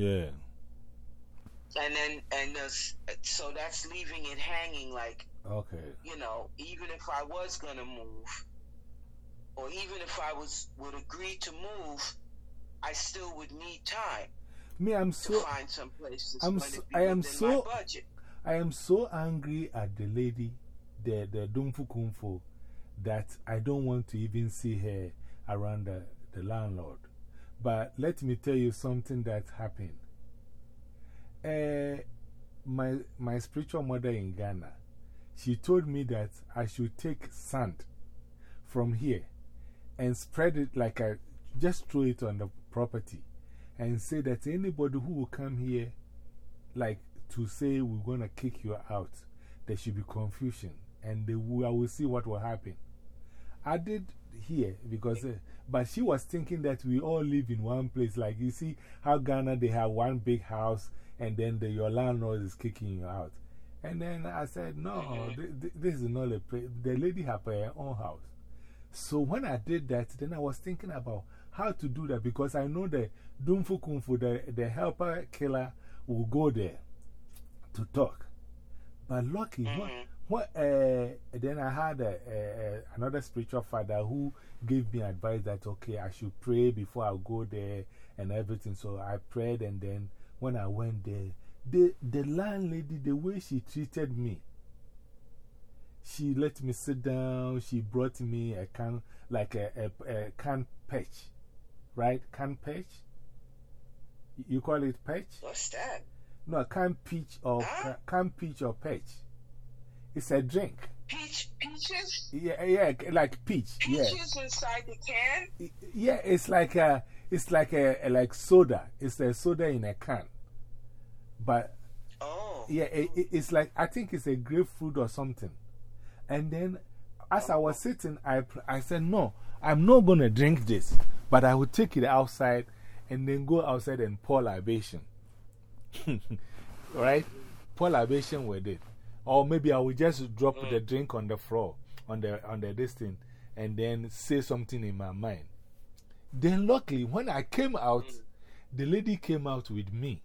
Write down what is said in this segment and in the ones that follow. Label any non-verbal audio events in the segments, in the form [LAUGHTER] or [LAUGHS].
Yeah. And then, and uh, so that's leaving it hanging like, Okay. you know, even if I was going to move, or even if I was would agree to move, I still would need time Me, I'm so, find some place I'm so- I am so- my budget. I am so angry at the lady, the, the Dumfu Kumfu, that I don't want to even see her around the, the landlord. But let me tell you something that happened. Uh, my, my spiritual mother in Ghana, she told me that I should take sand from here and spread it like I just throw it on the property and say that anybody who will come here, like to say we're going to kick you out, there should be confusion and they will, I will see what will happen. I did here because, uh, but she was thinking that we all live in one place. Like you see how Ghana they have one big house and then the, your landlord is kicking you out. And then I said, no, mm-hmm. th th this is not a place. The lady have her own house. So when I did that, then I was thinking about how to do that because I know the Dumfu Kumfu, the, the helper killer, will go there to talk. But lucky, what, mm-hmm. What, uh, then I had a, a, a, another spiritual father who gave me advice that, okay, I should pray before I go there and everything. So I prayed, and then when I went there, the, the landlady, the way she treated me, she let me sit down. She brought me a can, like a, a, a can patch, right? Can patch? You call it patch? What's that? No, can peach or Huh? can peach or patch. It's a drink. Peach, peaches? Yeah, yeah, like peach. Yeah, Peaches inside the can? yeah. It's like a, it's like a, a like soda. It's a soda in a can. But Oh. yeah, it, it- it's like I think it's a grapefruit or something. And then, as I was sitting, I I said, No, I'm not going to drink this, but I will take it outside and then go outside and pour libation. [LAUGHS] right? Pour libation with it. Or maybe I will just drop the drink on the floor, on the, on the this thing, and then say something in my mind. Then, luckily, when I came out, the lady came out with me.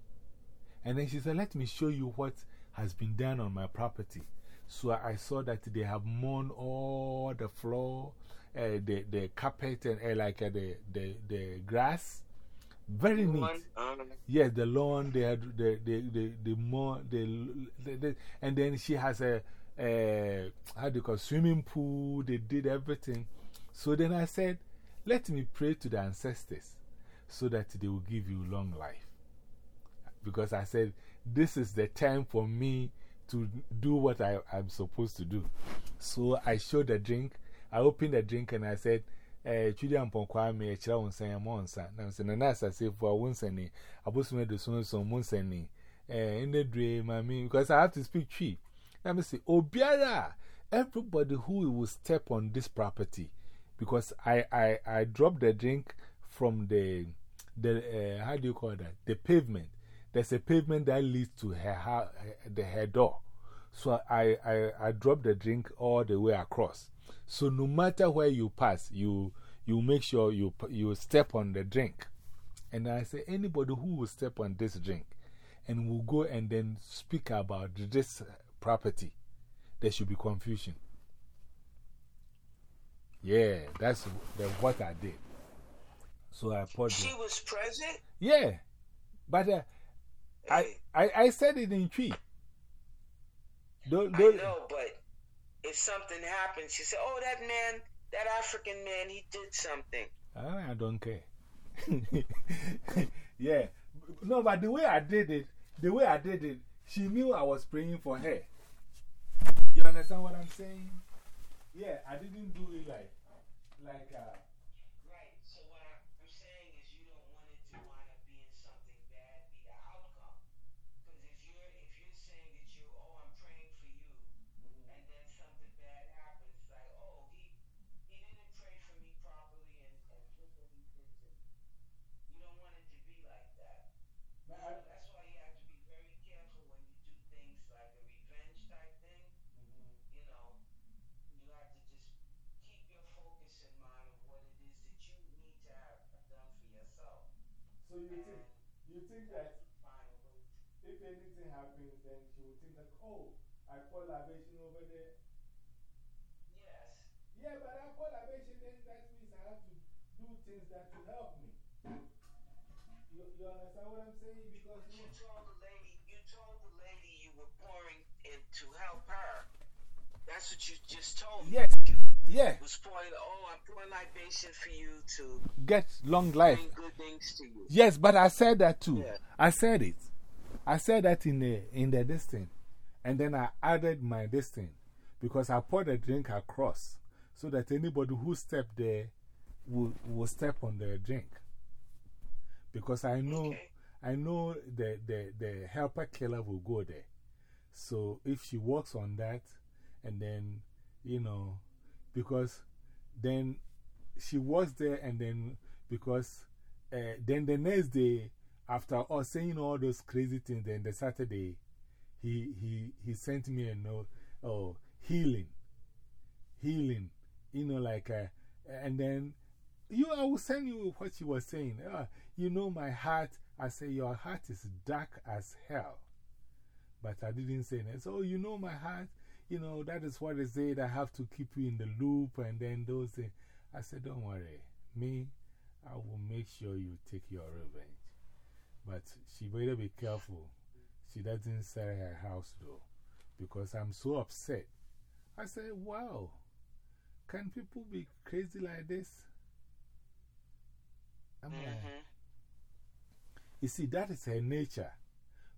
And then she said, Let me show you what has been done on my property. So I saw that they have mown all the floor, uh, the, the carpet, and uh, like uh, the, the, the grass. Very neat. Um, Yes, the lawn, they had the, the, the, the more, the, the, the, and then she has a, a, how do you call swimming pool, they did everything. So then I said, let me pray to the ancestors so that they will give you long life. Because I said, this is the time for me to do what I, I'm supposed to do. So I showed the drink, I opened the drink and I said, eh, Chidi Amponkwame, a child on saying, Monsa. Now, say, Nasa say for one senny, I was made the son of Monsenny. Eh, in the dream, I mean, because I have to speak Twi. Let me say, Obiara, everybody who will step on this property, because I, I, I dropped the drink from the, the uh, how do you call that? The pavement. There's a pavement that leads to her, her, the, her door. So I, I, I dropped the drink all the way across. So no matter where you pass, you, you make sure you, you step on the drink. And I say, anybody who will step on this drink and will go and then speak about this property, there should be confusion. Yeah, that's the, what I did. So I put she the, was present? Yeah, but uh, I, I, I said it in Twi. Don't, I don't, know, but if something happens, she said, Oh, that man, that African man, he did something. I don't care. [LAUGHS] yeah. No, but the way I did it, the way I did it, she knew I was praying for her. You understand what I'm saying? Yeah, I didn't do it like, like, uh, Right. So what I'm saying is you don't want it to wind up being something bad, be the outcome. Because if you're if you're saying that you oh I'm praying for you, and then something bad happens, it's like oh he he didn't pray for me properly, and and look what he did to me. You don't want it to be like that. So that's why you have to be very careful when you do things like a revenge type thing. You know, you have to just keep your focus in mind of what it is that you need to have done for yourself. So you think, you think that if anything happens, then she will think that, oh, I pour libation over there. Yes. Yeah, but I pour libation, then that means I have to do things that will help me. You, you understand what I'm saying? Because But you told the lady, you told the lady you were pouring in to help her. That's what you just told me. Yes. Yeah, was pouring, oh, I'm pouring libation for you to get long life. good things to you. Yes, but I said that too. Yeah. I said it. I said that in the, in the thing. And then I added my this thing because I poured the drink across so that anybody who stepped there will, will step on the drink. Because I know, Okay. I know the, the, the helper killer will go there. So if she walks on that, and then, you know, because then she was there, and then because uh, then the next day, after us saying all those crazy things, then the Saturday, he, he, he sent me a note, oh, healing, healing, you know, like, uh, and then you, I will send you what she was saying. Uh, you know, my heart, I say, your heart is dark as hell. But I didn't say that. So, you know, my heart, you know, that is what they said. I have to keep you in the loop and then those things. I said, don't worry. Me, I will make sure you take your revenge. But she better be careful. She doesn't sell her house though. Because I'm so upset. I said, wow, can people be crazy like this? I'm like, -hmm. you see, that is her nature.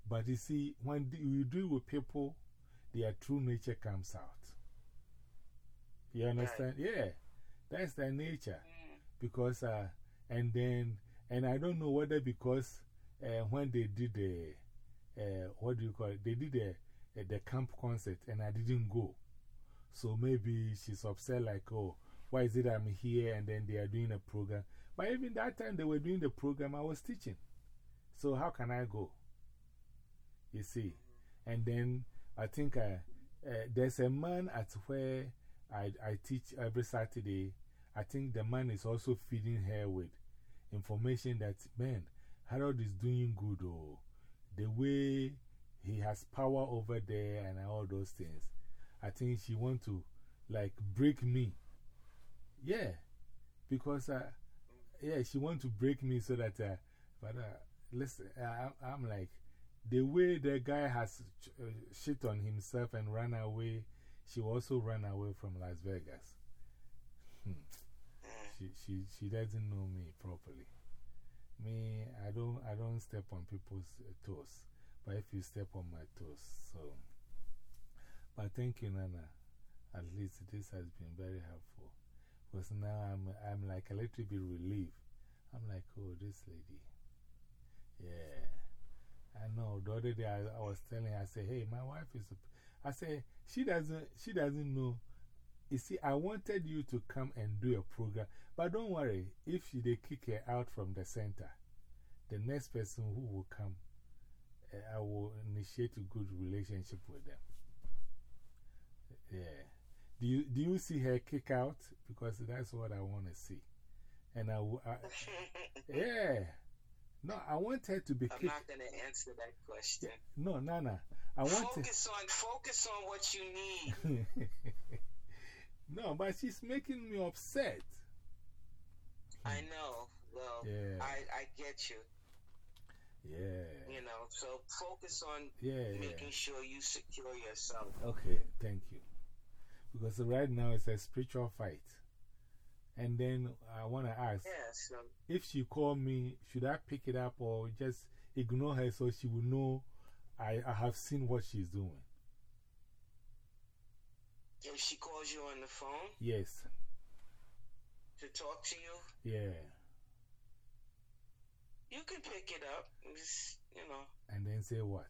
But you see, when you deal with people, their true nature comes out. You understand? Yeah, that's their nature. Mm. Because, uh, and then, and I don't know whether because uh, when they did the, uh, what do you call it? They did the, uh, the camp concert and I didn't go. So maybe she's upset, like, oh, why is it I'm here and then they are doing a program? But even that time they were doing the program, I was teaching. So how can I go? You see? And then I think uh, uh, there's a man at where I, I teach every Saturday. I think the man is also feeding her with information that, man, Harold is doing good. Oh, the way he has power over there and all those things. I think she want to like break me. Yeah, because uh, yeah, she want to break me so that, uh, but uh, listen, I, I'm like, the way the guy has uh, shit on himself and run away, she also ran away from Las Vegas. Hmm. She, she, she doesn't know me properly. Me, I don't, I don't step on people's uh, toes. But if you step on my toes, so. But thank you, Nana. At least this has been very helpful. Because now I'm, I'm like a little bit relieved. I'm like, oh, this lady. Yeah. I know. The other day I, I was telling her, I said, hey, my wife is. I said, she doesn't, she doesn't know. You see, I wanted you to come and do a program. But don't worry, if they kick her out from the center, the next person who will come, uh, I will initiate a good relationship with them. Yeah. Do you, do you see her kick out? Because that's what I want to see. And I, [LAUGHS] yeah. No, I want her to be I'm kicked. not going to answer that question. No, Nana. I want to. Focus on, focus on what you need. [LAUGHS] no, but she's making me upset. I know. Well, Yeah. I, I get you. Yeah. You know, so focus on Yeah, yeah. making sure you secure yourself. Okay, thank you. Because right now it's a spiritual fight. And then I want to ask Yeah, so if she call me, should I pick it up or just ignore her so she will know I, I have seen what she's doing? If she calls you on the phone Yes. to talk to you, Yeah. you can pick it up. Just, you know. And then say what?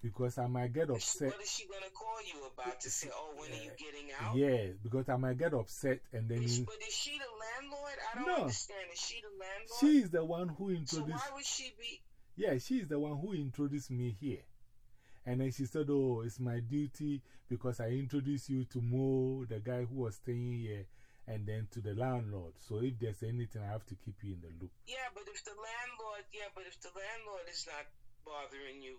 Because I might get upset. What is she going to call you about to say, oh, when are you getting out? Yeah, because I might get upset and then Is, but is she the landlord? I don't No. understand. Is she the landlord? she is the one who introduced. so why would she be? Yeah, she is the one who introduced me here. And then she said, Oh, it's my duty because I introduced you to Mo, the guy who was staying here, and then to the landlord. So if there's anything, I have to keep you in the loop. Yeah, but if the landlord, yeah, but if the landlord is not bothering you.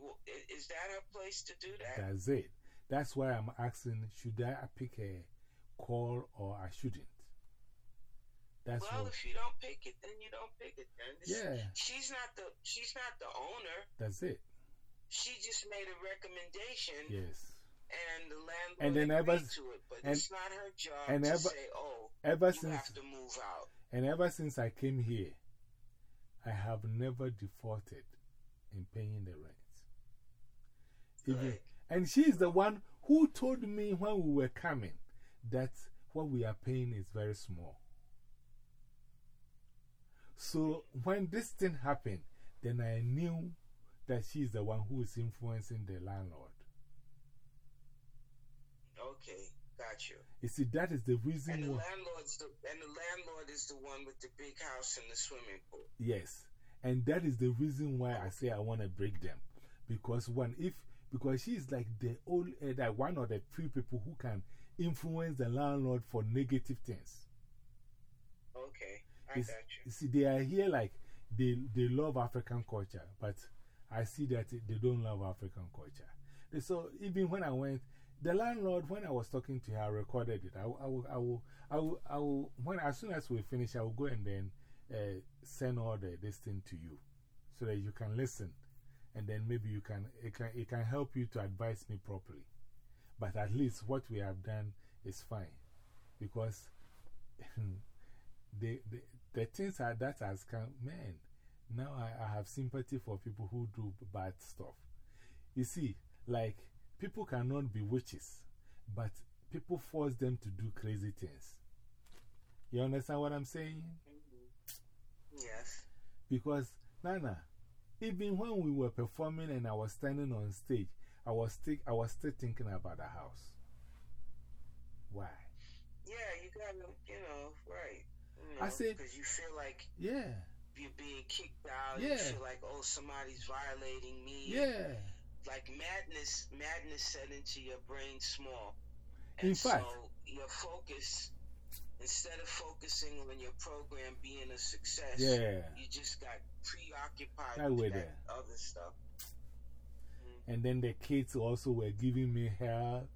Is that a place to do that? That's it. That's why I'm asking should I pick a call or I shouldn't? That's well, if you don't pick it, then you don't pick it. Then Yeah. she's not the she's not the owner. that's it. She just made a recommendation, Yes. and the landlord And then agreed ever- to it. But and- it's not her job and to ever- say, "Oh, Ever you since, have to move out." and ever since I came here, I have never defaulted in paying the rent. Even, and she is the one who told me when we were coming that what we are paying is very small. So when this thing happened, then I knew that she is the one who is influencing the landlord. Okay, got you. You see, that is the reason And the why. landlord's the and the landlord is the one with the big house and the swimming pool. Yes. And that is the reason why I say I want to break them. Because one, if, because she's like the only, uh, that one of the few people who can influence the landlord for negative things. Okay, I got you. You see, they are here like they, they love African culture, but I see that they don't love African culture. So even when I went, the landlord, when I was talking to her, I recorded it. I, I, will, I, will, I, will, I will, when, as soon as we finish, I will go and then uh, send all the, this thing to you so that you can listen. And then maybe you can it, can, it can help you to advise me properly. But at least what we have done is fine because [LAUGHS] the, the, the things are, that has come, man, now I, I have sympathy for people who do bad stuff. You see, like, people cannot be witches, but people force them to do crazy things. You understand what I'm saying? Yes. Because, Nana, even when we were performing and I was standing on stage, I was, still, I was still thinking about the house. Why? Yeah, you gotta, you know, right. You I said- because you feel like Yeah, you're being kicked out. Yeah. You feel like, oh, somebody's violating me. yeah. Like madness, madness set into your brain small. In And fact- so your focus, instead of focusing on your program being a success, Yeah. you just got preoccupied That with that there. other stuff. Mm-hmm. And then the kids also were giving me hell.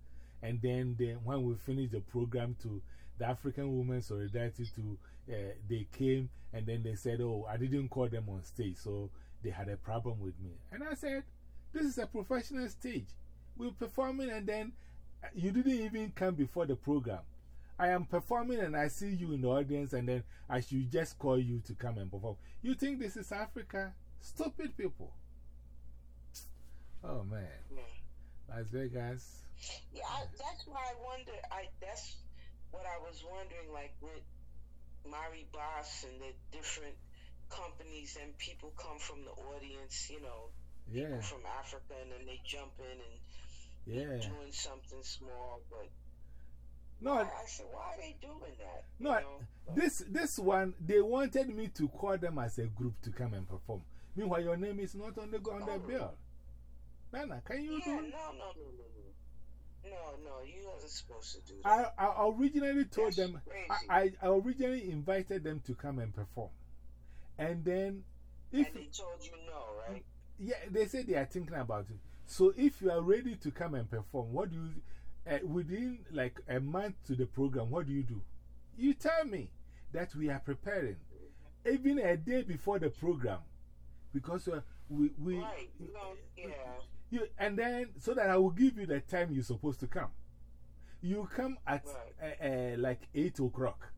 And then they, when we finished the program to the African Women Solidarity, to, uh, they came and then they said, Oh, I didn't call them on stage, so they had a problem with me. And I said, This is a professional stage. We're performing, and then uh, you didn't even come before the program. I am performing and I see you in the audience, and then I should just call you to come and perform. You think this is Africa? Stupid people. Oh man. Yeah. Las Vegas. Yeah, I, that's why I wonder. I that's what I was wondering, like with Mari Boss and the different companies and people come from the audience, you know, Yeah, people from Africa, and then they jump in and yeah. doing something small. But No, I, I said, why are they doing that? You no. know? This, this one, they wanted me to call them as a group to come and perform. Meanwhile, your name is not on the, on the Oh. bill. Nana, can you yeah, do no, no, no, no, no. No, you wasn't supposed to do that. I, I originally told That's them. I, I originally invited them to come and perform. And then, if, and they told you no, right? yeah, they said they are thinking about it. So if you are ready to come and perform, what do you, uh, within like a month to the program, what do you do? You tell me that we are preparing, even a day before the program, because uh, we, we, right. Yeah. You, and then so that I will give you the time you're supposed to come. You come at uh, uh, like 8 o'clock.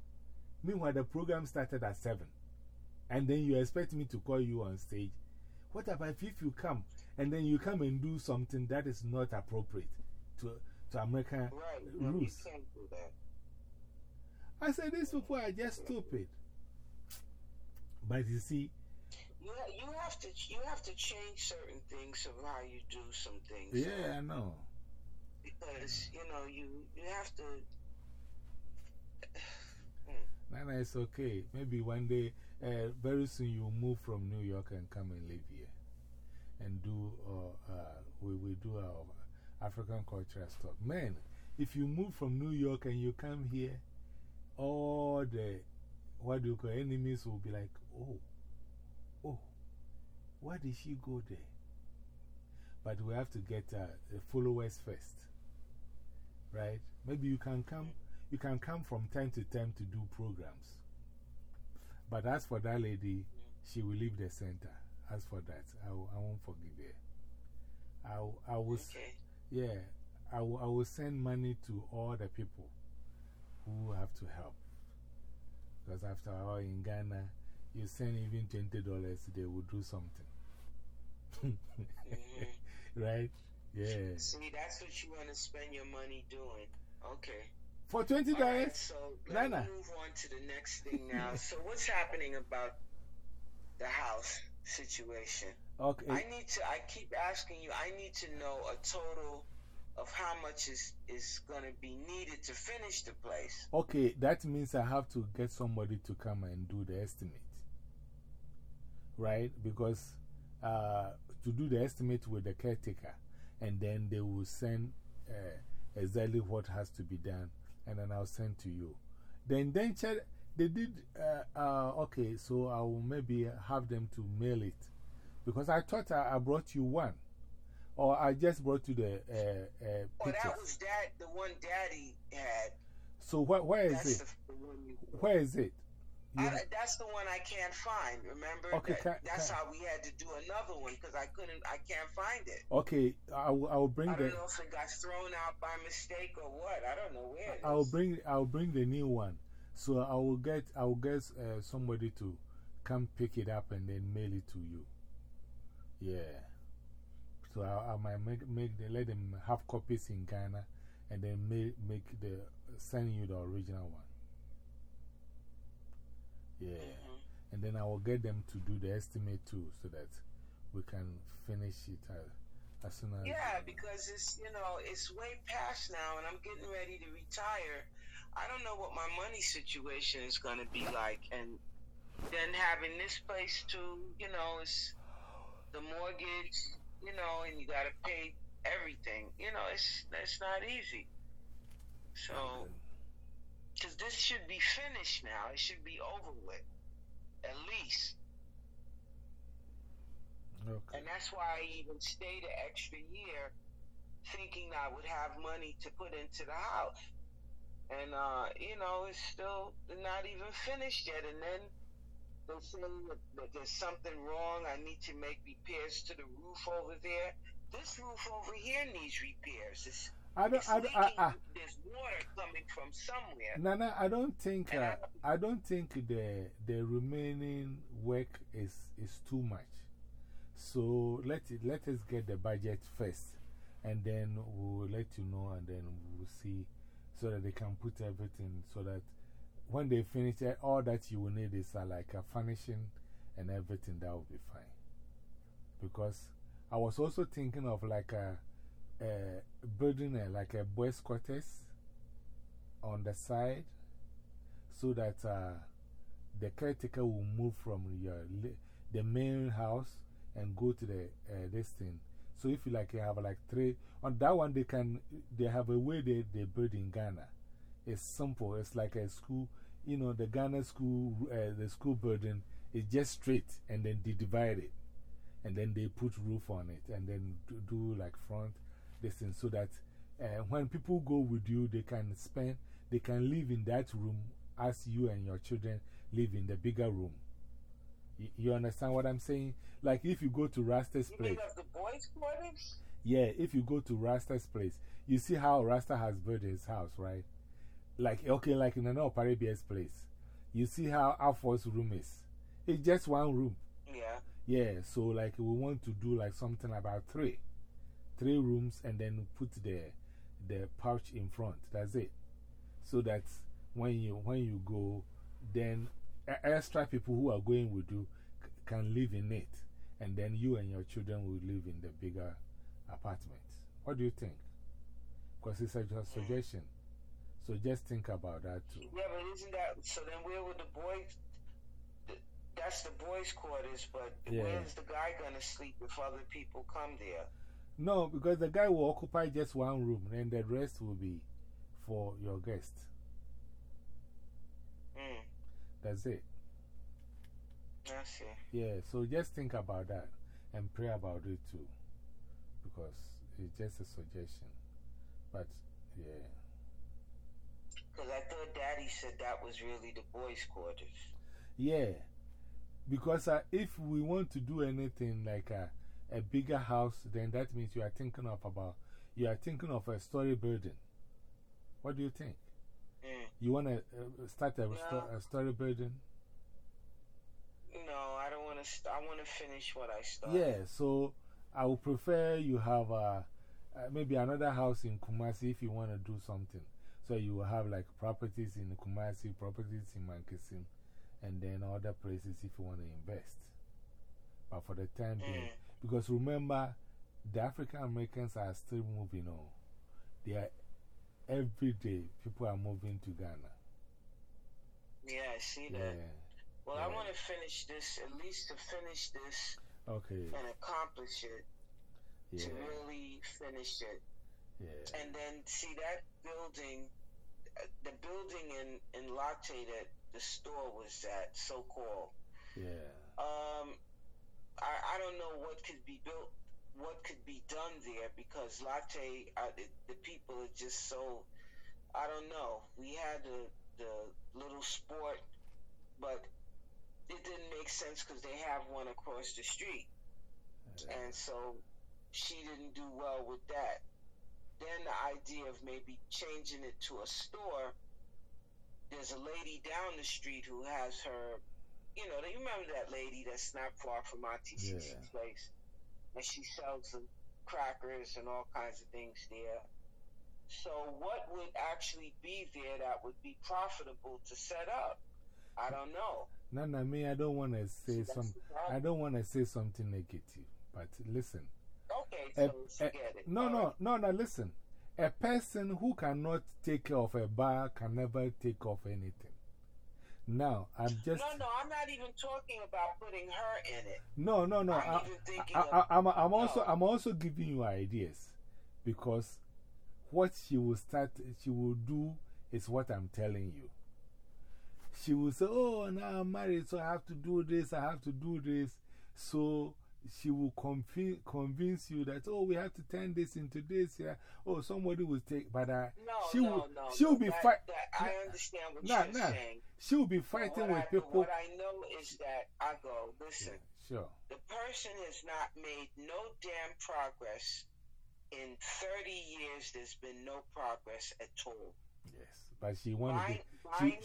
Meanwhile, the program started at 7. And then you expect me to call you on stage. What about if you come and then you come and do something that is not appropriate to, to American Right. Rules? can't do that. I said, these people are just stupid. But you see, You, you have to you have to change certain things of how you do some things. yeah, I know. Because you know you you have to. [SIGHS] Nana, it's okay. Maybe one day, uh, very soon you'll move from New York and come and live here. And do, uh, uh, we will do our African cultural stuff. Man, if you move from New York and you come here, all the, what do you call enemies will be like, oh, why did she go there? but we have to get uh, the followers first. Right? Maybe you can come, you can come from time to time to do programs. But as for that lady, she will leave the center. As for that, I, I won't forgive her. I, will- I will, Okay. yeah, I will, I will send money to all the people who have to help. Because after all, in Ghana, you send even $20, they will do something. [LAUGHS] Right? Yeah. See, that's what you want to spend your money doing. Okay. For $20? All right, so let Nana. me move on to the next thing now. [LAUGHS] so, what's happening about the house situation? Okay. I need to. I keep asking you. I need to know a total of how much is is going to be needed to finish the place. Okay, that means I have to get somebody to come and do the estimate. Right? Because uh, to do the estimate with the caretaker, and then they will send uh, exactly what has to be done, and then I'll send to you. The then check, they did, uh, uh, okay, so I will maybe have them to mail it. Because I thought I, I brought you one. Or I just brought you the uh, uh, Oh, that was dad. The one Daddy had. So wh where is That's it? the, the one you. Where is it? I, that's the one I can't find. Remember? Okay, That- can- that's can- how we had to do another one because I couldn't. I can't find it. Okay, I will, I will bring I the. don't know if it got thrown out by mistake or what. I don't know where. I'll bring, I'll bring the new one. So I will get, I will get uh, somebody to come pick it up and then mail it to you. Yeah. So I, I might make, make the, let them have copies in Ghana and then make, make the, send you the original one. Yeah. Mhm. And then I will get them to do the estimate too so that we can finish it uh, as soon as. Yeah, because it's you know it's way past now, and I'm getting ready to retire. I don't know what my money situation is going to be like, and then having this place too, you know, it's the mortgage, you know, and you got to pay everything. You know, it's it's not easy. So, because this should be finished now, it should be over with, at least. Okay. And that's why I even stayed an extra year thinking I would have money to put into the house. And, uh, you know, it's still not even finished yet. And then they say that, that there's something wrong. I need to make repairs to the roof over there. This roof over here needs repairs. It's, I don't, I, I. I, There's water coming from somewhere. Nana, I don't think, uh, I don't think the, the remaining work is, is too much. So let, it, let us get the budget first and then we'll let you know and then we'll see so that they can put everything so that when they finish it, all that you will need is uh, like a furnishing and everything that will be fine. Because I was also thinking of like a, a building a, like a boys' quarters on the side so that uh, the caretaker will move from your, the main house and go to the uh, this thing. So if you like you have like three, on that one they can, they have a way they, they build in Ghana. It's simple. It's like a school, you know, the Ghana school, uh, the school building is just straight and then they divide it. And then they put roof on it and then do, do like front this thing so that uh, when people go with you, they can spend, they can live in that room as you and your children live in the bigger room. You, you understand what I'm saying? Like if you go to Rasta's You place. the boys' quarters? Yeah, if you go to Rasta's place, you see how Rasta has built his house, right? Like, okay, like in an Parabia's place. You see how Alpha's room is. It's just one room. Yeah. Yeah, so like we want to do like something about three. Three rooms and then put the, the pouch in front. That's it. So that when you, when you go, then extra people who are going with you can live in it. And then you and your children will live in the bigger apartment. What do you think? Because it's a just suggestion. So just think about that too. Yeah, but isn't that so? Then where would the boys? That's the boys' quarters, but Yeah. where's the guy gonna sleep if other people come there? No, because the guy will occupy just one room and the rest will be for your guests. Hmm. That's it. I see. Yeah, so just think about that and pray about it too. because it's just a suggestion. But yeah. Because I thought Daddy said that was really the boys' quarters. Yeah. Because uh, if we want to do anything like a, a bigger house, then that means you are thinking of about, you are thinking of a story building. What do you think? Mm. You want to uh, start a, sto a story building? No, I don't want to. I want to finish what I started. Yeah, so I would prefer you have uh, uh, maybe another house in Kumasi if you want to do something. So you will have like properties in Kumasi, properties in Mankasim, and then other places if you want to invest. But for the time being, Mm. Because remember, the African Americans are still moving on. They are every day, people are moving to Ghana. Yeah, I see Yeah. that. Well, I want to finish this, at least to finish this Okay. and accomplish it, Yeah. to really finish it. Yeah. And then see that building, uh, the building in, in Larteh that the store was at, so called. Yeah. Um, I, I don't know what could be built, what could be done there because Larteh, uh, the, the people are just so, I don't know. We had the, the little sport, but it didn't make sense because they have one across the street. And so she didn't do well with that. Then the idea of maybe changing it to a store. There's a lady down the street who has her, you know, you remember that lady that's not far from Auntie Yeah. Place, and she sells the crackers and all kinds of things there. So, what would actually be there that would be profitable to set up? I don't know. Nana, me, I don't want to say that's some. I don't want to say something negative, but listen. Okay, so a- forget it. No, All no, right. no, no, listen. A person who cannot take care of a bar can never take off anything. Now, I'm just. No, no, I'm not even talking about putting her in it. No, no, no. I'm I, I, I, I'm, I'm, also, No. I'm also giving you ideas because what she will start, she will do is what I'm telling you. She will say, Oh, now I'm married, so I have to do this, I have to do this. So she will convince, convince you that, oh, we have to turn this into this. Yeah. Oh, somebody will take, but uh, No, she no, will, no. she will no, be that- fight. that- I understand what Nah, you're nah. saying. She will be fighting with I, people. What I know is that I go, listen, Sure. the person has not made no damn progress. In 30 years, there's been no progress at all. Yes. But she want to she, buying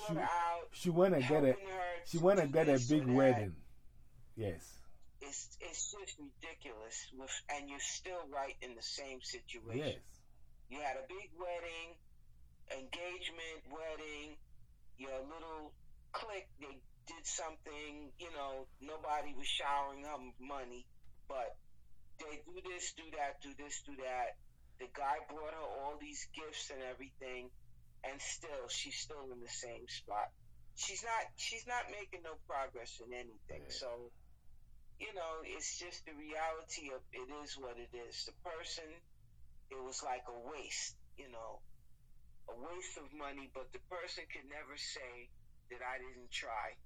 she, she want to get a, she to want to get a big wedding. Yes. It's, it's just ridiculous. With, and you're still right in the same situation. Yes. You had a big wedding, engagement wedding, your little clique, they did something, you know, nobody was showering her money, but they do this, do that, do this, do that. The guy brought her all these gifts and everything, and still, she's still in the same spot. She's not, she's not making no progress in anything. Yeah. So, you know, it's just the reality of it is what it is. The person, it was like a waste, you know, a waste of money, but the person could never say that I didn't try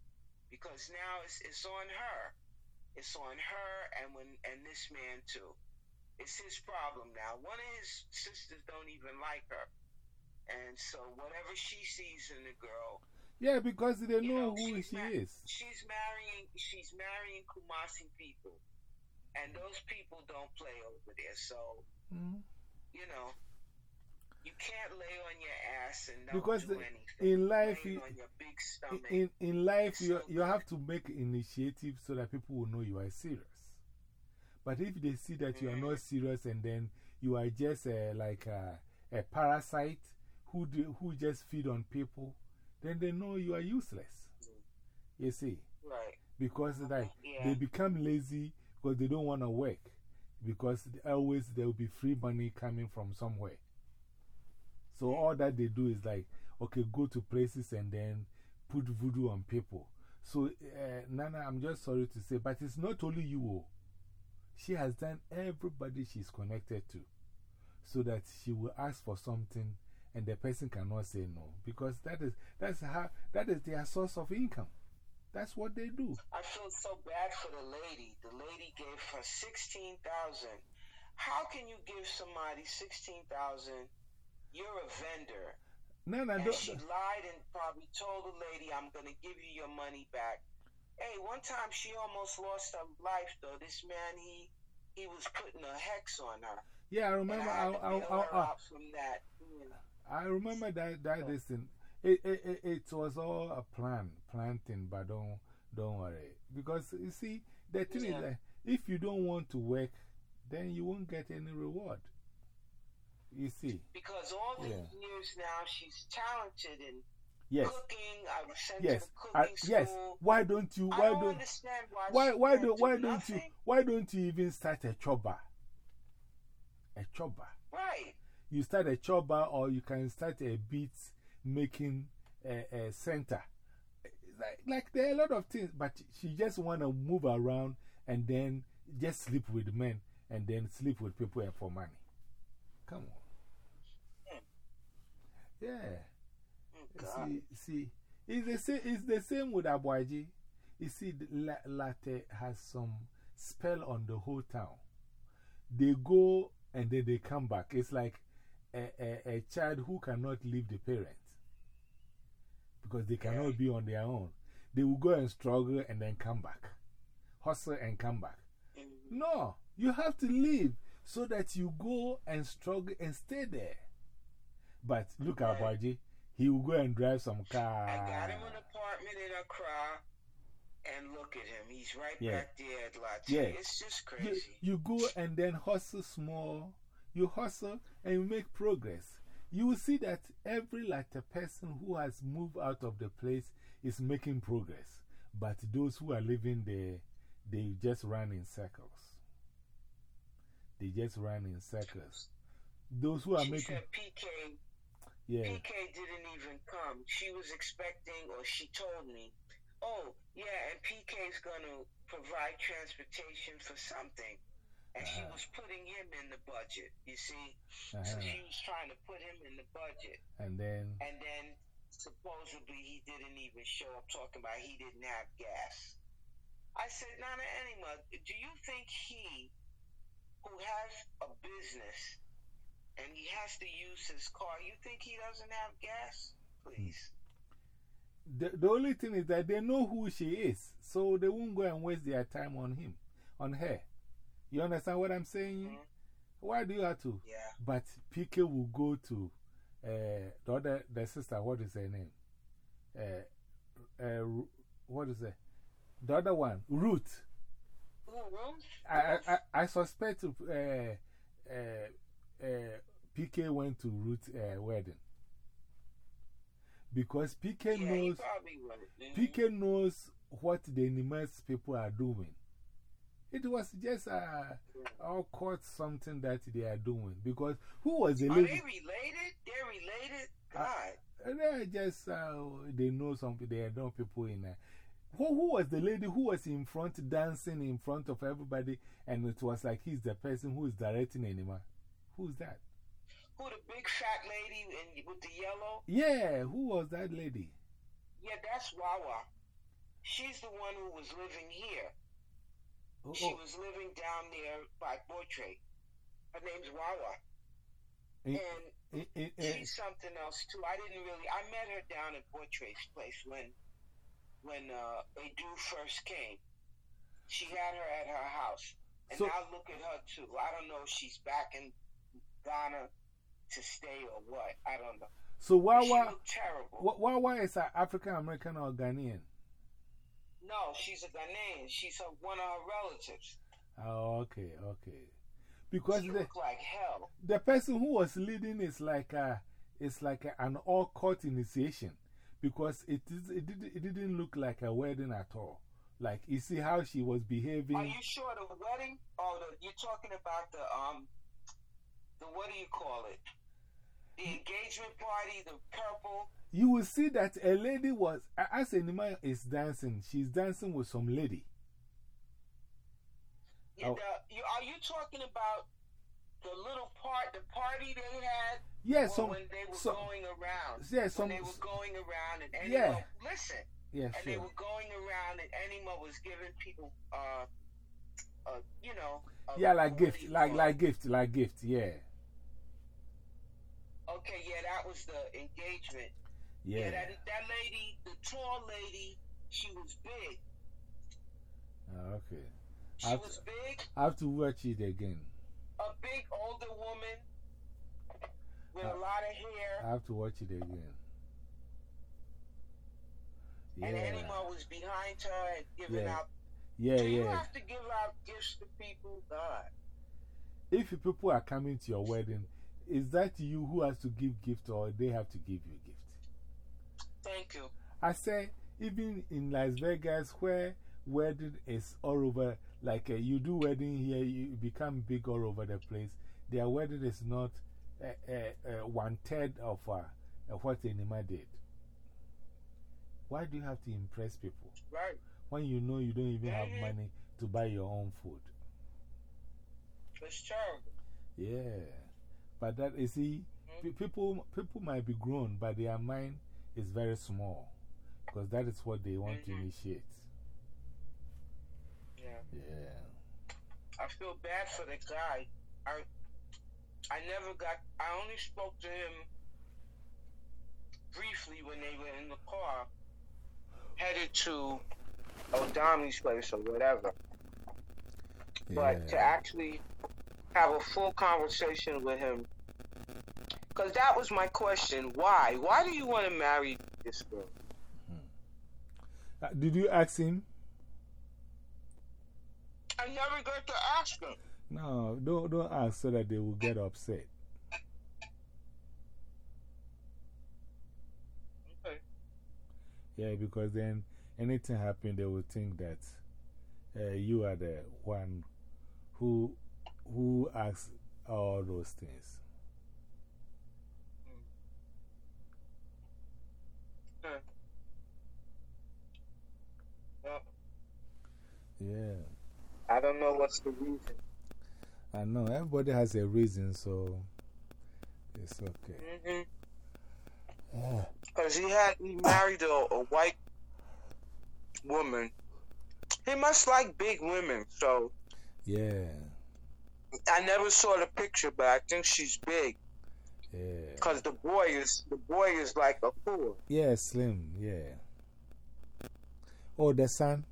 because now it's, it's on her. It's on her and when and this man too. It's his problem now. One of his sisters don't even like her. And so whatever she sees in the girl, Yeah, because they You know know, who she is. she's marrying she's marrying Kumasi people. And those people don't play over there. So, Mhm. you know, you can't lay on your ass and not Because do the- anything. in life, you- on your big stomach. In, in life, you, so you have to make initiative so that people will know you are serious. But if they see that you are not serious and then you are just uh, like a, a parasite who, do, who just feed on people, then they know you are useless. You see? right. Because like, Yeah. they become lazy because they don't want to work. Because always there will be free money coming from somewhere. So all that they do is like, okay, go to places and then put voodoo on people. So, uh, Nana, I'm just sorry to say, but it's not only you. oh. She has done everybody she's connected to so that she will ask for something and the person cannot say no. Because that is, that's how, that is their source of income. That's what they do. I feel so bad for the lady. The lady gave her sixteen thousand. how can you give somebody sixteen thousand? You're a vendor, No, no, and don't. she lied and probably told the lady, "I'm gonna give you your money back." Hey, one time she almost lost her life though. This man, he he was putting a hex on her. Yeah, I remember. I I, to I, I, I, that. Mm. I remember that that this thing. It, it, it, it was all a plan, planting, but don't, don't worry. Because you see, the thing Yeah. is that if you don't want to work, then you won't get any reward. You see, Because all these Yeah. years now, she's talented in yes, cooking. I was sent yes, to the I, cooking yes. school. Why don't you, I why don't don't, understand why. why, why don't, do why don't you, why don't you even start a chop bar? A chop bar. Right. You start a chop bar or you can start a beat making a, a center. Like, like there are a lot of things, but she just want to move around and then just sleep with men and then sleep with people for money. Come on. Yeah. God. See, see it's, the same, it's the same with Abuaji. You see, Larteh has some spell on the whole town. They go and then they come back. It's like a, a, a child who cannot leave the parents because they cannot Yeah. be on their own. They will go and struggle and then come back, hustle and come back. Mhm. No, you have to leave so that you go and struggle and stay there. But look at. Abuaji. He will go and drive some car. I got him an apartment in Accra, and look at him. He's right Yeah. back there at Larteh. Yeah. It's just you, crazy. you go and then hustle small. You hustle and you make progress. You will see that every like a person who has moved out of the place is making progress. But those who are living there, they just run in circles. They just run in circles. Those who are she making, PK, yeah, PK didn't even come. She was expecting, or she told me, oh, yeah, and PK's going to provide transportation for something. And she Uh-huh. was putting him in the budget, you see? Uh-huh. she was trying to put him in the budget. and then, And then supposedly he didn't even show up talking about he didn't have gas. I said, Nana Enima, do you think he, who has a business and he has to use his car, you think he doesn't have gas? Please. the, the only thing is that they know who she is, so they won't go and waste their time on him, on her. You understand what I'm saying? Mhm. Why do you have to? Yeah. But PK will go to uh, the other, the sister, what is her name? Uh, uh, what is it? The other one, Ruth. Ruth? I, I, I- suspect uh, uh, uh, PK went to Ruth's uh, wedding. Because PK yeah, knows. PK knows what the Nimes people are doing. It was just uh, all caught something that they are doing. Because who was the Are lady? they related? They're related? Uh, God. They just, uh, they know something, they know people in there. Who, who was the lady who was in front dancing in front of everybody and it was like he's the person who is directing anymore? Who's that? Who, the big fat lady in, with the yellow? Yeah, who was that lady? Yeah, that's Wawa. She's the one who was living here. She was living down there by Portrait. Her name's Wawa. eh, And eh, eh, she's something else too. I didn't really I met her down at Portrait's place when when uh Edu first came. She had her at her house. And So- now look at her too. I don't know if she's back in Ghana to stay or what. I don't know. so Wawa, terrible. Wawa is an African American or Ghanaian? No, she's a Ghanaian. She's her, one of her relatives. Oh, okay, okay. Because She the, like hell. the person who was leading is like, a, it's like a, an all court initiation. Because it, is, it, did, it didn't look like a wedding at all. Like, you see how she was behaving. Are you sure the wedding? Oh, the, you're talking about the um, the what do you call it? The engagement party, the purple. You will see that a lady was, a- as Enima is dancing, she's dancing with some lady. Yeah, Oh. the, you, are you talking about the little part, the party they had? Yeah, or some, when they were some, going around. yeah, some, when they were going around and Enima, Yeah. listen, yeah, and they were going around and Enima was giving people uh, a you know. Yeah, like gift, like, like gift, like gift, yeah. Okay, yeah, that was the engagement. Yeah, Yeah. that that lady, the tall lady, she was big. Ah, okay. She I've- was big, I have to watch it again. a big older woman with Uh, a lot of hair, I have to watch it again. and Yeah. Anima was behind her and giving Yeah. out. Yeah, Do you yeah. have to give out gifts to people? God. If people are coming to your wedding, is that you who has to give gift or they have to give you? Thank you. I say, even in Las Vegas, where wedding is all over, like uh, you do wedding here, you become big all over the place. Their wedding is not uh, uh, uh, one third of uh, uh, what Enima did. Why do you have to impress people Right. when you know you don't even have Mhm. money to buy your own food? It's terrible. Yeah. But that, you see, pe- people, people might be grown, but their mind is very small because that is what they want to Mhm. initiate. Yeah. Yeah. I feel bad for the guy. I I never got I only spoke to him briefly when they were in the car headed to O'Donnell's place or whatever. But to actually have a full conversation with him because that was my question. Why? Why do you want to marry this girl? Uh, did you ask him? I never got to ask him. No, don't, don't ask so that they will get upset. Okay. Yeah, because then anything happen, they will think that uh, you are the one who, who asks all those things. Yeah. I don't know what's the reason. I know. Everybody has a reason, so it's okay. Mm-hmm. Yeah. Because he had he married a, a white woman. He must like big women, so Yeah. I never saw the picture, but I think she's big. Yeah. Because the boy is the boy is like a fool. Yeah, slim. Yeah. Oh, the son?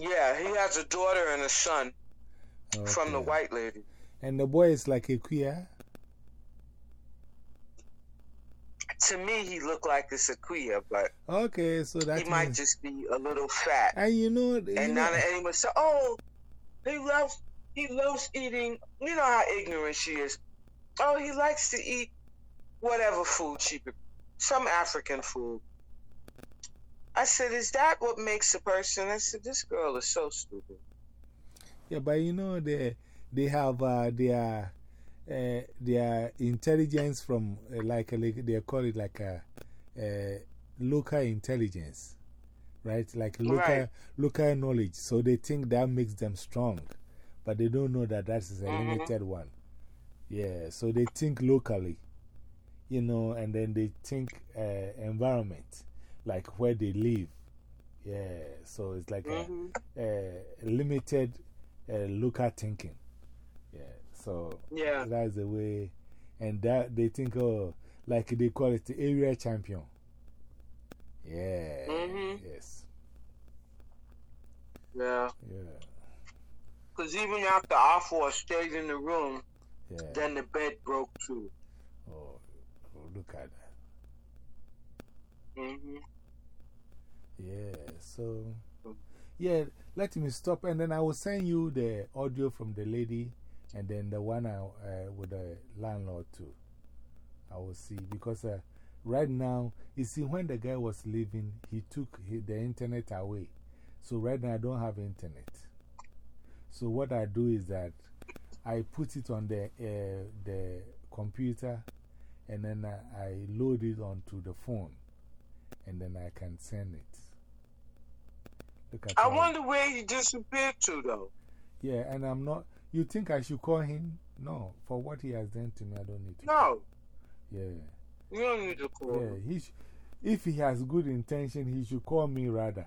Yeah, he has a daughter and a son from the white lady. And the boy is like a queer? To me, he looked like a sequoia, but Okay, so that he might just be a little fat. And you know, you And know now that anyone say, "Oh, he loves he loves eating," you know how ignorant she is. Oh, he likes to eat whatever food she, some African food. I said, "Is that what makes a person?" I said, "This girl is so stupid." yeah, but you know, they, they have uh, their, uh, their intelligence from, uh, like, like, they call it like a, uh, local intelligence, right? Like local, Right. local knowledge. So they think that makes them strong, but they don't know that that is a Mhm. limited one. Yeah, so they think locally, you know, and then they think uh, environment, like where they live. Yeah, so it's like a, Mhm. a limited uh, local thinking. Yeah, so Yeah. that's the way, and that they think, oh, like they call it the area champion. Yeah, Mhm. yes, Yeah. yeah, Because even after Afua stayed in the room, yeah. then the bed broke too. Oh, oh, look at that. hmm Yeah, so, yeah, let me stop and then I will send you the audio from the lady and then the one I, uh, with the landlord too. I will see because uh, right now, you see, when the guy was leaving, he took he, the internet away. So right now, I don't have internet. So what I do is that I put it on the, uh, the computer and then I, I load it onto the phone and then I can send it. Look at I wonder where he disappeared to, though. Yeah, and I'm not. You think I should call him? No, for what he has done to me, I don't need to. No, Yeah. you don't need to call Yeah, he if he has good intention, he should call me rather.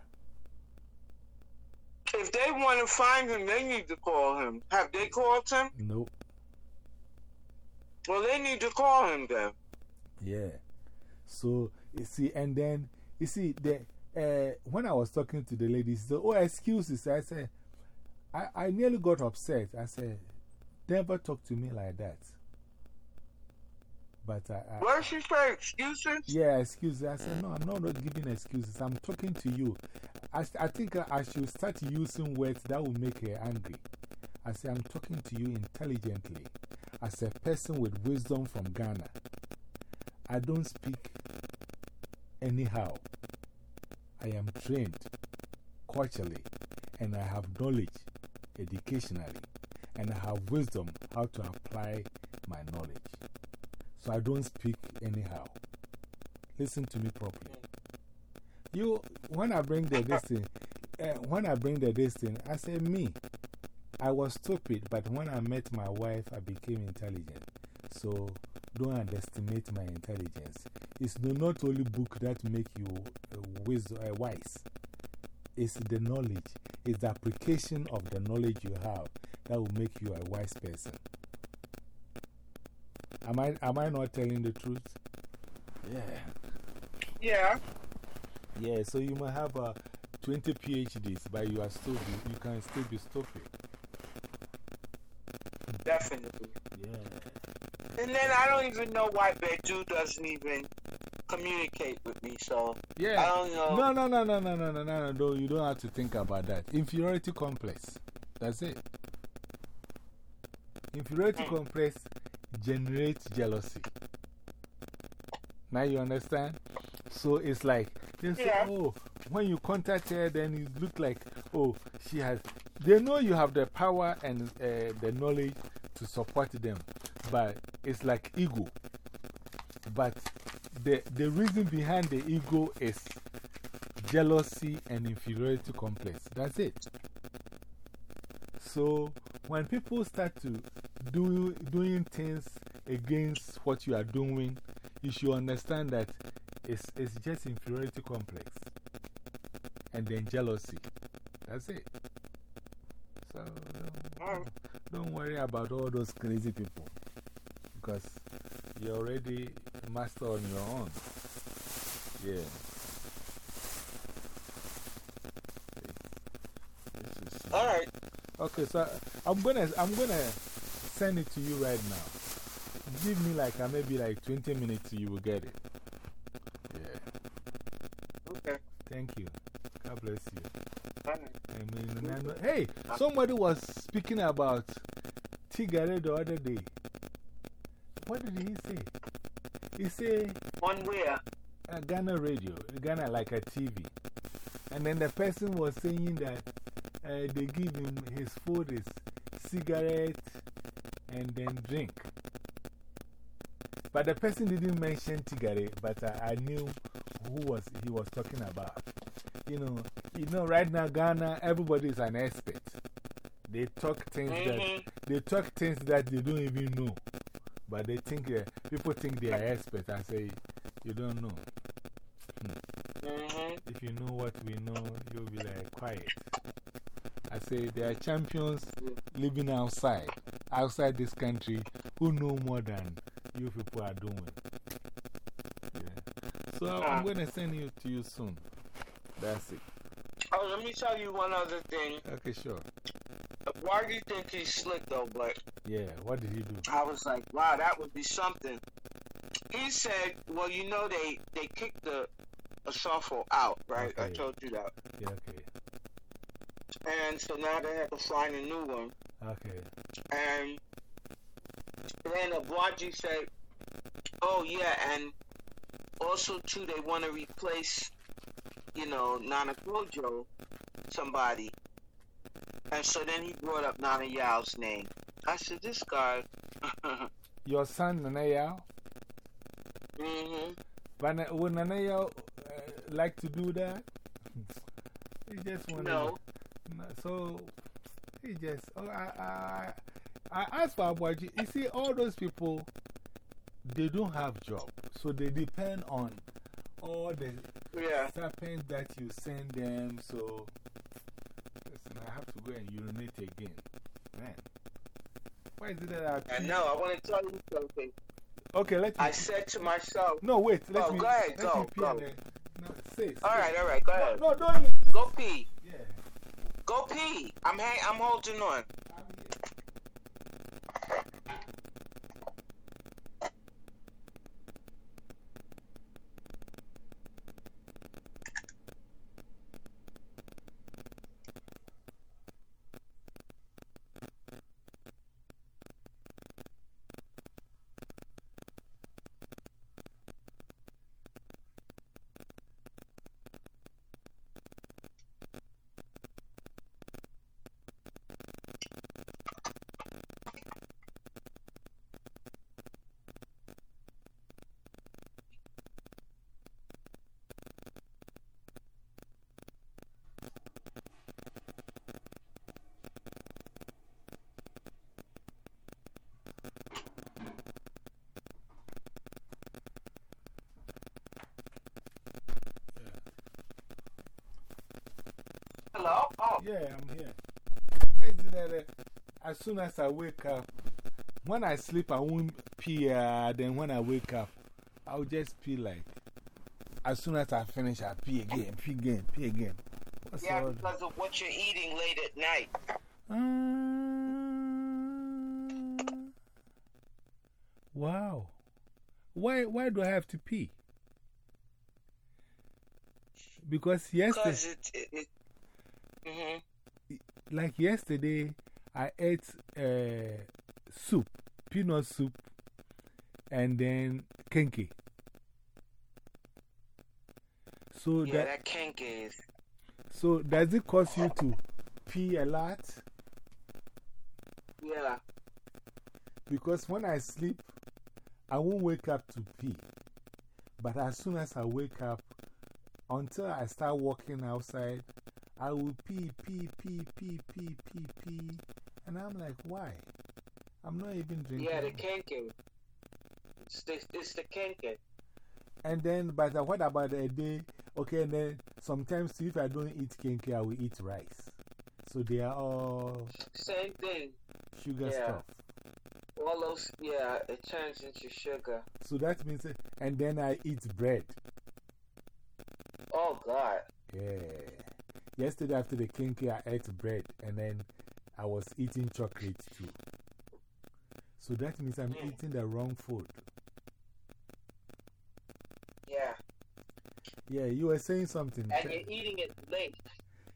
If they want to find him, they need to call him. Have they called him? Nope. Well, they need to call him then. Yeah. So, you see, and then, you see, the, uh, when I was talking to the lady, she said, Oh, excuses. I said, I, I nearly got upset. I said, Never talk to me like that. But I. I What did she say? Excuses? yeah, excuses. I said, No, I'm not, not giving excuses. I'm talking to you. I, I think I should start using words that will make her angry. I say, I'm talking to you intelligently as a person with wisdom from Ghana. I don't speak anyhow. I am trained culturally and I have knowledge educationally and I have wisdom how to apply my knowledge. So I don't speak anyhow. Listen to me properly. You, when I bring the this thing, uh, when I bring the this thing, I say, me, I was stupid, but when I met my wife, I became intelligent. So don't underestimate my intelligence. It's not only book that make you uh, wisdom, uh, wise. It's the knowledge. It's the application of the knowledge you have that will make you a wise person. Am I, am I not telling the truth? Yeah. Yeah. Yeah, so you might have uh, 20 PhDs, but you, are still be, you can still be stupid. Definitely. Yeah. And then I don't even know why Bedu doesn't even communicate with me, so I Yeah. don't know. No, no, no, no, no, no, no, no, no, you don't have to think about that. Inferiority complex. That's it. Inferiority complex generates jealousy. Now you understand? So it's like, they say, Yeah. oh, when you contact her, then you look like, oh, she has. They know you have the power and uh, the knowledge to support them, but it's like ego. But the, the reason behind the ego is jealousy and inferiority complex. That's it. So when people start to do doing things against what you are doing, you should understand that it's, it's just inferiority complex and then jealousy. That's it. So don't, oh. don't worry about all those crazy people because you're already master on your own. Yeah. All right. Okay, so I'm gonna, I'm gonna send it to you right now. Give me like uh, maybe like 20 minutes, you will get it. Yeah. Okay. Thank you. God bless you. All right. I mean, I know- hey, somebody was speaking about Tigare the other day. What did he say? He said On where? uh, Ghana radio, Ghana like a TV. And then the person was saying that uh, they give him his food is cigarette and then drink. But the person didn't mention Tigare, but I, I knew who was, he was talking about. You know, you know, right now, Ghana, everybody is an expert. They talk things -hmm. that they talk things that they don't even know. But they think, uh, people think they are experts. I say, you don't know. -hmm. If you know what we know, you'll be like quiet. I say there are champions living outside, outside this country, who know more than you people are doing. Yeah. So I'm going to send you to you soon. That's it. Oh, let me tell you one other thing. Okay, sure. Why do you think he's slick, though? But Yeah, what did he do? I was like, wow, that would be something. He said, well, you know, they, they kicked the Asafo out, right? I told you that. Yeah, okay. And so now they have to find a new one. Okay. And then Abwaji said, oh, yeah, and also, too, they want to replace, you know, Nana Kojo, somebody. And so then he brought up Nana Yao's name. I said, this guy. [LAUGHS] Your son, Nana Yao, hmm but would Nana Yao uh, like to do that? [LAUGHS] he just wanted No. No, So, he just, oh, I, I, I asked for Abuaji. You see, all those people, they don't have job. So they depend on all the Yeah. stipends that you send them. So, listen, I have to go and urinate again. Man. Why is it that I pee? know. I want to tell you something. Okay, let me. I said to myself, no, wait. Let Oh, me. go ahead, let go, me pee go. and No, say. all say. right, all right, go ahead. No, no, don't. Go pee. Yeah. Go pee. I'm hang I'm holding on. I'm here. Hello? Oh, Yeah, I'm here. Why is it that uh, as soon as I wake up, when I sleep, I won't pee, uh, then when I wake up, I'll just pee like. As soon as I finish, I pee again, pee again, pee again. What's yeah, because of what you're eating late at night. Um, wow. Why, why do I have to pee? Because yesterday, Because it, it, it like yesterday, I ate uh, soup, peanut soup, and then kenke. So, yeah, that, that kink is. so does it cause you to pee a lot? Yeah. Because when I sleep, I won't wake up to pee. But as soon as I wake up, until I start walking outside, I will pee, pee, pee, pee, pee, pee, pee. And I'm like, why? I'm not even drinking. Yeah, the kinking. It's the, it's the kinking. And then, but what about a day? Okay, and then sometimes if I don't eat kenkey, I will eat rice. So they are all Same thing. sugar Yeah. stuff. All those, yeah, it turns into sugar. So that means, and then I eat bread. Oh, God. Yeah. Yesterday after the kenkey, I ate bread and then I was eating chocolate too. So that means I'm Mm. eating the wrong food. Yeah. Yeah, you were saying something. And you're eating it late.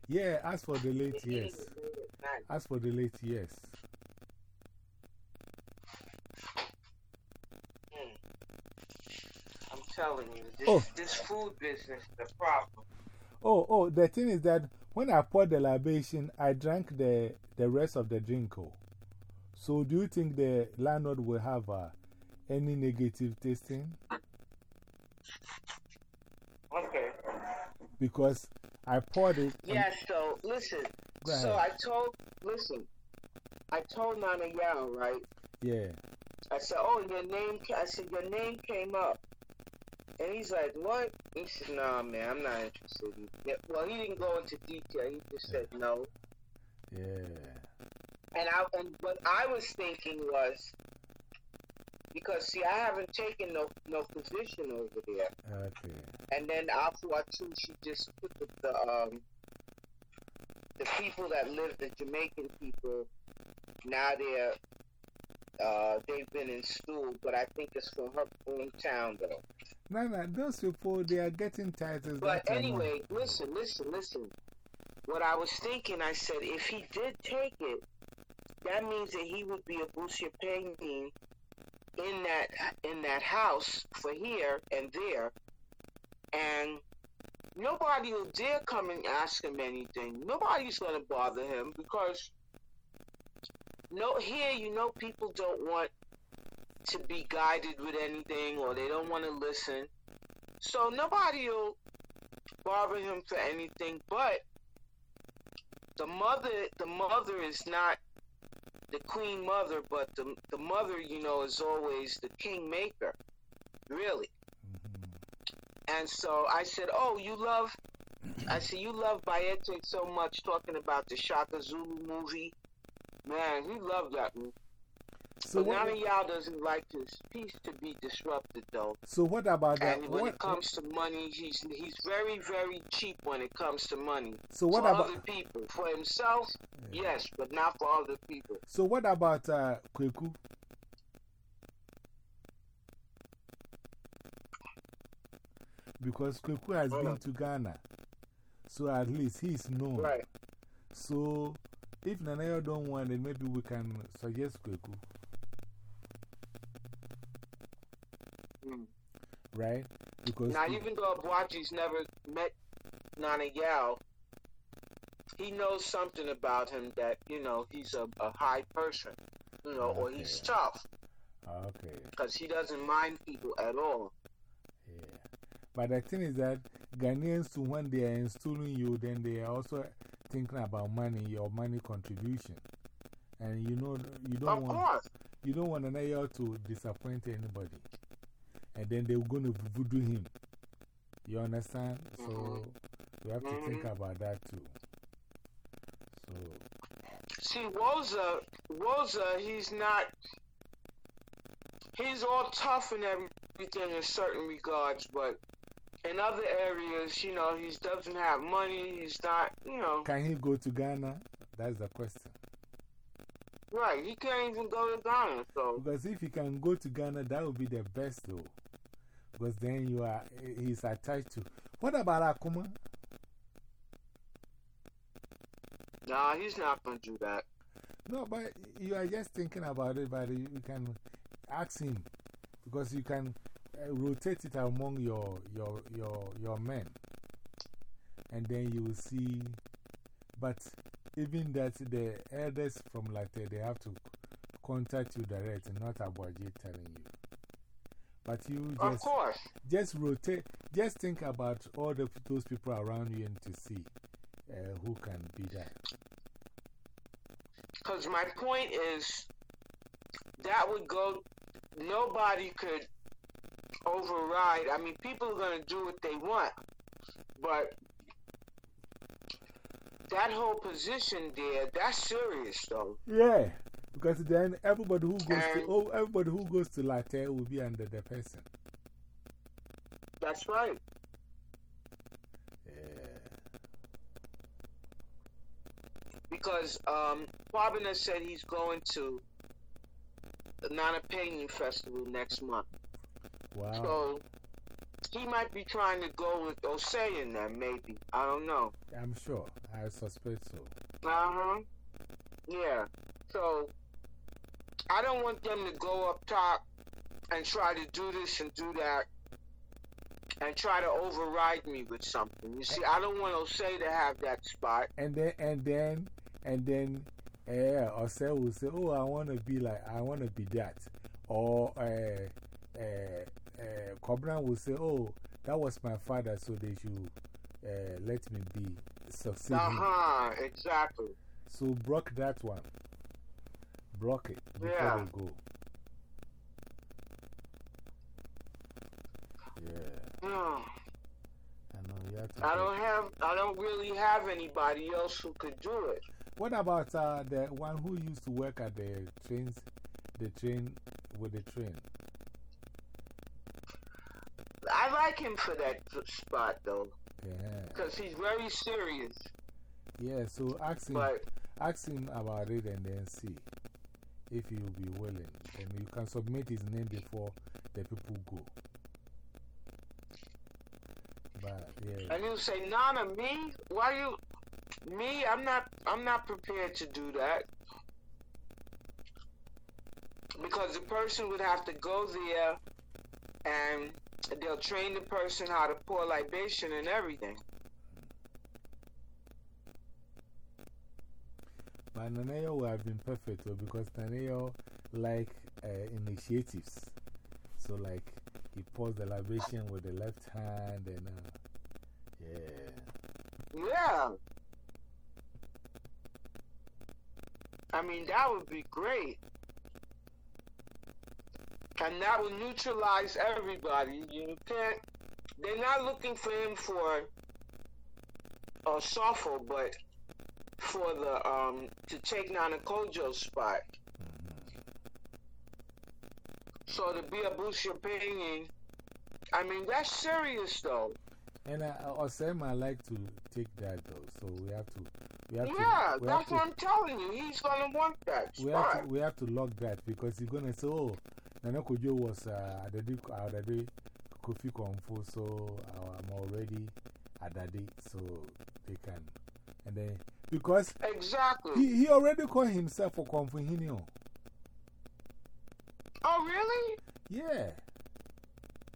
Yeah, as for the late, You're yes. late. As for the late, yes. I'm telling you, this, Oh. this food business is the problem. Oh, oh, the thing is that when I poured the libation, I drank the, the rest of the drink. Oh. So, do you think the landlord will have uh, any negative tasting? Okay. Because I poured it. Yeah, so listen. So. I told, listen, I told Nana Yao, right? Yeah. I said, oh, your name, I said, your name came up. And he's like, what? He said, nah, man, I'm not interested in it. Well, he didn't go into detail. He just said no. Yeah. And I and what I was thinking was because see I haven't taken no no position over there. Okay. And then Afua too, she just put the, the um the people that live the Jamaican people now they're uh they've been in school, but I think it's from her hometown though. No, no, those people, they are getting titles. But anyway, listen, listen, listen. What I was thinking, I said, if he did take it, that means that he would be a Busia paying in that in that house for here and there, and nobody will dare come and ask him anything. Nobody's gonna bother him because no here you know people don't want to be guided with anything or they don't want to listen. So nobody will bother him for anything, but the mother the mother is not the queen mother, but the the mother, you know, is always the kingmaker. Really. Mhm. And so I said, "Oh, you love I see you love Bayete so much talking about the Shaka Zulu movie. Man, he loved that movie. So but of what, y'all doesn't like his peace to be disrupted though. so what about that? And when What, it comes to money, he's he's very very cheap when it comes to money. so what for about other people? For himself, yes, but not for other people. so what about uh, Kweku? Because Kweku has been to Ghana, so at least he's known. Right. So if Nana Yao don't want it, maybe we can suggest Kweku, Mm. Right? Because Now, even though Abuaji's never met Nana Yao, he knows something about him that, you know, he's a, a high person, you know, or he's tough okay, because he doesn't mind people at all. yeah. But the thing is that Ghanaians, too, when they are installing you, then they are also thinking about money, your money contribution. And you know, you don't Of want. course. You don't want Nana Yao to disappoint anybody. And then they're going to voodoo him. You understand? So Mhm. you have to think Mhm. about that too. So, See, Woza, Woza, he's not, he's all tough and everything in certain regards, but in other areas, you know, he doesn't have money, he's not, you know, can he go to Ghana? That's the question. right, he can't even go to Ghana, so, Because if he can go to Ghana, that would be the best though. Because then you are, he's attached to. What about Akuma? nah, he's not going to do that. No, but you are just thinking about it, but you can ask him because you can uh, rotate it among your, your, your, your men. And then you will see. But even that, the elders from Larteh, they have to contact you direct, not Abuaji telling you. But you Of just, course. just rotate, just think about all the, those people around you and to see uh, who can be that. Because my point is, that would go, nobody could override. I mean, people are going to do what they want. But that whole position there, that's serious, though. Yeah, because then everybody who goes to oh everybody who goes to Larteh will be under the person. That's right. Yeah. Because um, Kwabena said he's going to the Nana Painting Festival next month. Wow. So he might be trying to go with Osei in there, maybe. I don't know. I'm sure. I suspect so. Uh huh. Yeah. So I don't want them to go up top and try to do this and do that and try to override me with something. You see, I don't want Osei to have that spot. And then and then and then eh or will say, Oh, I wanna be like I wanna be that. Or uh uh uh Cobra will say, Oh, that was my father, so they should uh, let me be succeed Uh huh. Exactly. So block that one. Block it before Yeah. they go. Yeah, Hmm. I know you have to. I don't have. I don't really have anybody else who could do it. What about uh, the one who used to work at the trains, the train with the train? I like him for that spot though, Yeah. because he's very serious. Yeah, so ask him, But ask him about it and then see if will be willing. And you can submit his name before the people go. But yeah. and he'll say, "Nana, me? Why you? Me? I'm not. I'm not prepared to do that." Because the person would have to go there and they'll train the person how to pour libation and everything. But Naneo would have been perfect though, because Naneo like uh, initiatives. So, like, he pulls the libation with the left hand and, uh, yeah. Yeah. I mean, that would be great. And that would neutralize everybody. You can't, they're not looking for him for a Safo, but for the um to take Nana Kojo's spot. So to be a Bush opinion, I mean that's serious though. And I, Osema like to take that though, so we have to. We have Yeah, to, we that's have to, what I'm telling you. He's gonna want that we have to, we have to lock that because he's going to say, oh, Nana Kojo was uh, the day Kofi Konfu, so uh, I'm already at that day, so they can. And then, because Exactly. he, he already called himself a Konfu Hinio. oh really? Yeah.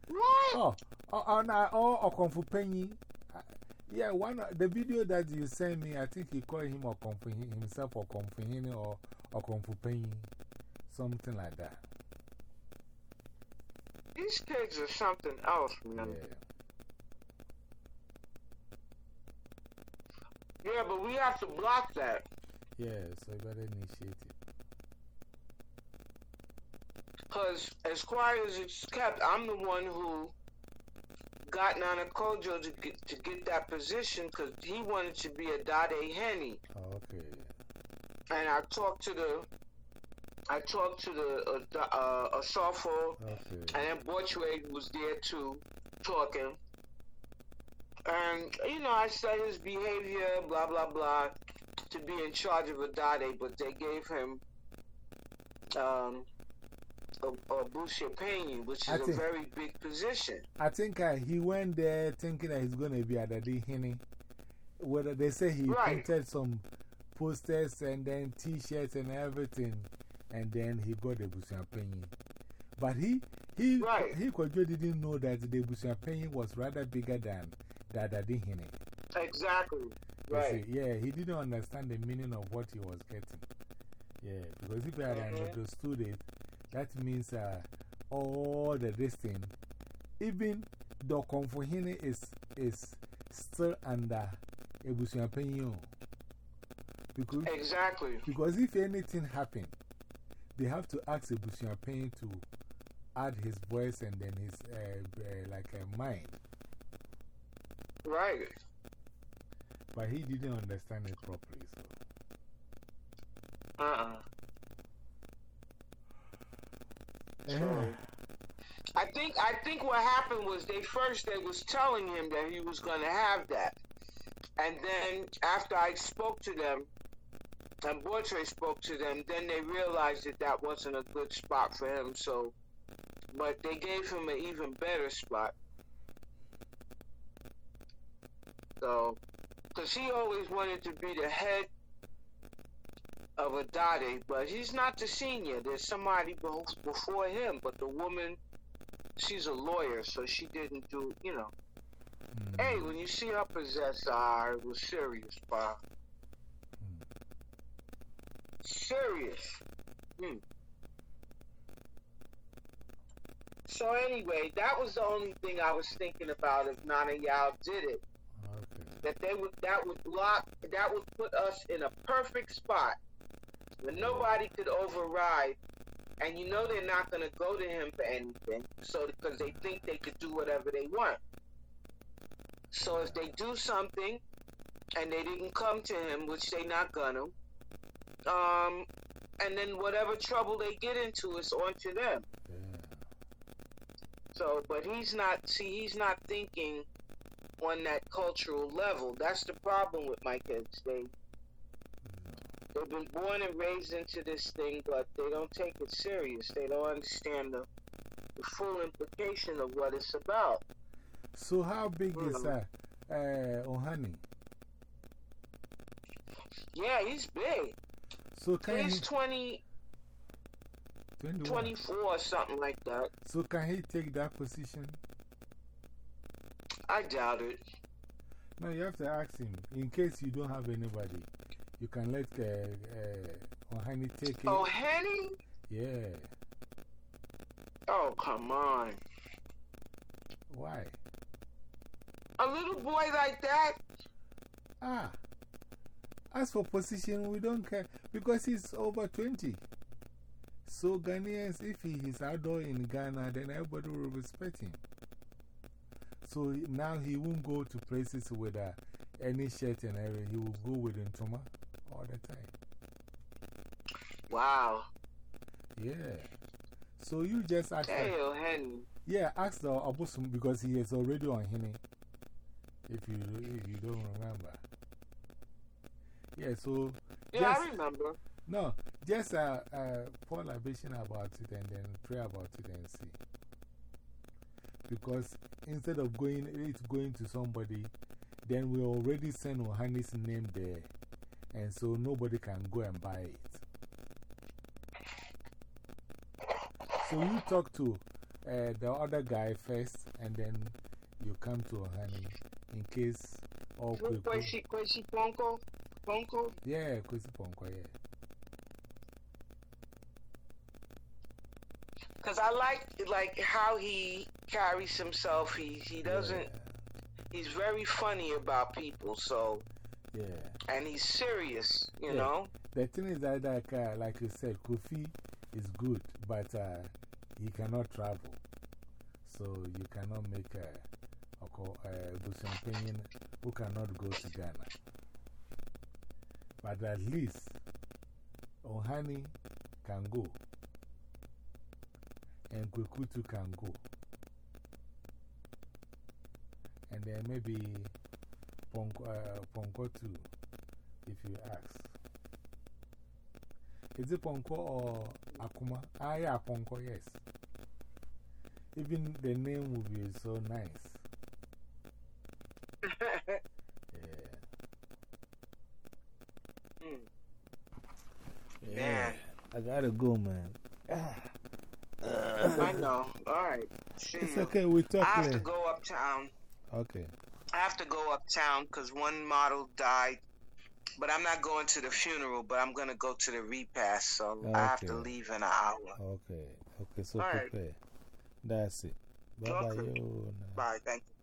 What? Oh, oh, oh, nah, oh, oh, Kung Fu Penny. Uh, Yeah, one of the video that you sent me, I think he called him or Fu, himself or Kung Fu Hini or, or Kung Fu Penny. Something like that. These kids are something else, man. Yeah. Yeah, but we have to block that. Yeah, so you better initiate it. Because as quiet as it's kept, I'm the one who got Nana Kojo to get, to get that position because he wanted to be a Dade Henny. Oh, okay. And I talked to the, I talked to the uh, the, uh, Asafo, Okay. and then Borchway was there too, talking. And, you know, I said his behavior, blah, blah, blah, to be in charge of Adade, but they gave him um, a, a Payne, which is I a think- very big position. I think uh, he went there thinking that he's going to be at the Hini. Whether they say he Right. printed some posters and then t shirts and everything, and then he got the Busiapenyi. But he, he, Right. he Kojo didn't know that the Busiapenyi was rather bigger than the Adadi Hini. Exactly. Right. see, yeah, he didn't understand the meaning of what he was getting. Yeah, because if he had Mhm. understood it, that means uh, all the this thing, even the Konfuhine is, is still under Ebusuapenyo. Because, Exactly. because if anything happened, they have to ask Ebusuapenyo to add his voice and then his uh, uh, like a mind. Right. But he didn't understand it properly. So. Uh uh Eh. I think I think what happened was they first they was telling him that he was going to have that, and then after I spoke to them, and Bortre spoke to them, then they realized that that wasn't a good spot for him. So, but they gave him an even better spot. So, because he always wanted to be the head of a Dade, but he's not the senior. There's somebody be- before him, but the woman, she's a lawyer, so she didn't do, you know. Mm. Hey, when you see her possess, ah, it was serious, pa. Serious. Hmm. So anyway, that was the only thing I was thinking about if Nana Yao did it. Okay. That they would that would block that would put us in a perfect spot where nobody could override and you know they're not gonna go to him for anything. So because they think they could do whatever they want. So if they do something and they didn't come to him, which they not gonna, um, and then whatever trouble they get into is onto them. So, but he's not. See, he's not thinking on that cultural level. That's the problem with my kids. They they've been born and raised into this thing, but they don't take it serious. They don't understand the, the full implication of what it's about. So, how big is Mhm. uh, uh, Ohani? Yeah, he's big. So, can He's he, 20, 21. 24 or something like that. So, can he take that position? I doubt it. No, you have to ask him. In case you don't have anybody, you can let uh, uh, Ohani take it. Oh, Henny? Yeah. Oh, come on. Why? A little boy like that? Ah. As for position, we don't care because he's over 20. So, Ghanaians, if he is outdoor in Ghana, then everybody will respect him. So now he won't go to places with uh, any shirt and everything, he will go with Ntoma all the time. Wow. Yeah. So you just ask. Hey, Henry. Yeah, ask the Obusum because he is already on Hine. If you, if you don't remember. Yeah, so. Yeah, just, I remember. No, just uh, uh, pour libation about it and then pray about it and see. Because instead of going, it going to somebody, then we already send Ohani's name there. And so nobody can go and buy it. So you talk to uh, the other guy first, and then you come to Ohani in case all. Kwesi? Ponko? Yeah, Kwesi Ponko, yeah. Because I like like how he carries himself. He he doesn't. He's very funny about people. So Yeah. and he's serious. You Yeah. know. The thing is that, like, uh, like you said, Kofi is good, but uh, he cannot travel. So you cannot make a, a, a Busampanian who cannot go to Ghana. But at least Ohani can go, and Kwekutu can go. And then maybe Ponko, uh, Ponko too, if you ask. Is it Ponko or Akuma? Ah, yeah, Ponko, yes. Even the name would be so nice. [LAUGHS] Yeah. Mm. Yeah. I gotta go, man. Know. All right. See It's you. okay, we talk I have to go uptown. Okay. I have to go uptown because one model died. But I'm not going to the funeral, but I'm going to go to the repast. So I have to leave in an hour. Okay. Okay, so All right. prepare. That's it. Bye bye. Yo. Bye. Thank you.